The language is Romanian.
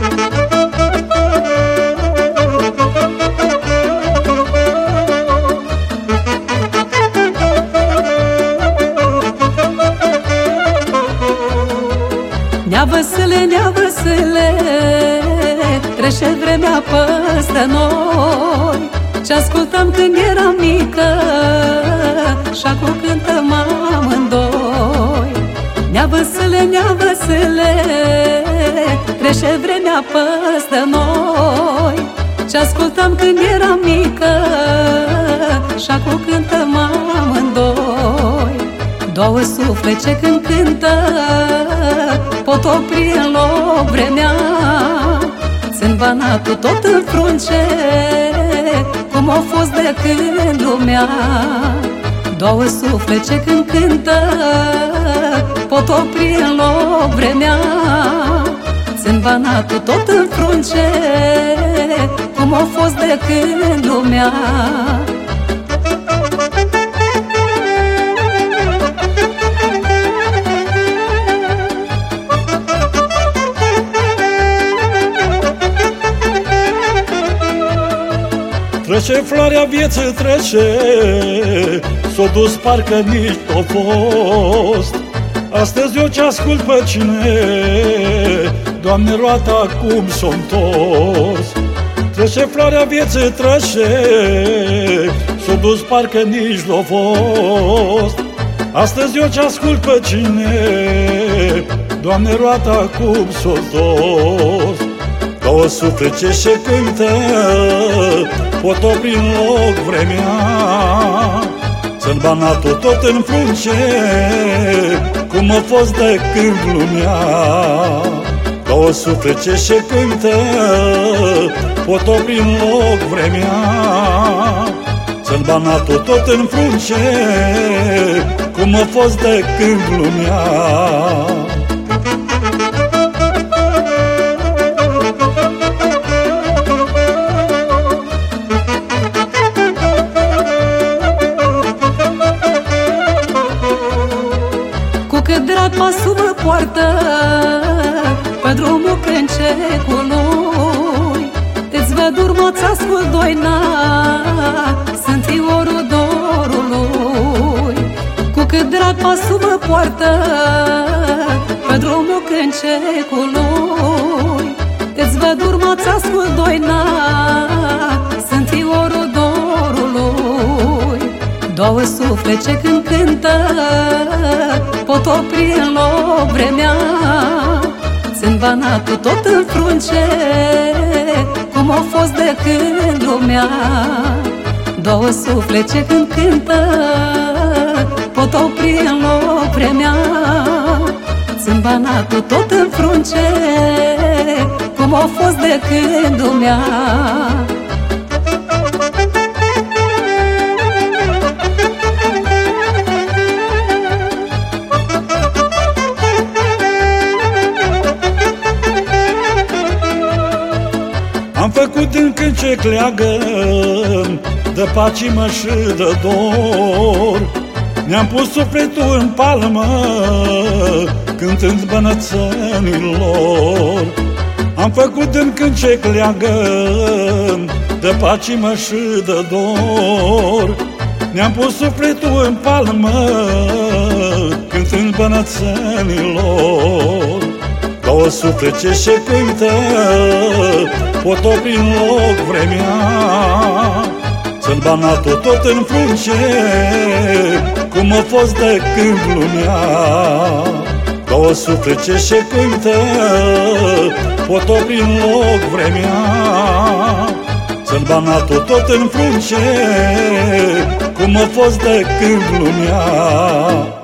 Nea văsele, nea văsele Trece vremea păstă noi. Ce ascultam când eram mică Și acum cântăm amândoi. Nea văsele, nea văsele Trece vremea păstă noi Ce ascultam când eram mică Și acum cântăm amândoi Două suflete când cântă pot opri în loc vremea Sunt banatul tot în frunce Cum a fost de când lumea Două suflete când cântă Pot opri în loc vremea Sunt banatul tot în frunce Cum a fost de când lumea. Trece floarea vieții, trece S-o dus parcă nici o fost. Astăzi eu ce ascult pe cine Doamne, roata cum s-o întors. Trece floarea vieții, trece S-o dus parcă nici l-o fost Astăzi eu ce ascult pe cine. Doamne, roata cum s-o întors. Două suflete și cântă Pot opri în loc vremea. Sunt banatul tot în frunce Cum a fost de când lumea Două suflete și cântă Pot opri în loc vremea. Sunt banatul tot în frunce Cum a fost de când lumea. Cât drag pasul mă poartă Pe drumul câncecul lui Îți văd urmă, ți ascult doina Sunt fiorul dorului. Cu cât drag pasul mă poartă Pe drumul câncecul lui Îți văd urmă, ți ascult doina Sunt fiorul dorului. Două suflete când cântă pot opri în loc vremea Sunt banatul tot în frunce Cum a fost de când lumea Două suflete când cântă Pot opri în loc vremea. Sunt banatul tot în frunce Cum a fost de când lumea făcut în ce cleagă De pacimă și de dor. Ne-am pus sufletul în palmă Cântând bănățănilor Am făcut în ce cleagă De pacimă și de dor. Ne-am pus sufletul în palmă Cântând bănățănilor Două suflete și cântă Pot opri în loc vremea. Sunt banatul tot în frunce Cum a fost de când lumea. Două suflete și cântă Pot opri în loc vremea. Sunt banatul tot în frunce Cum a fost de când lumea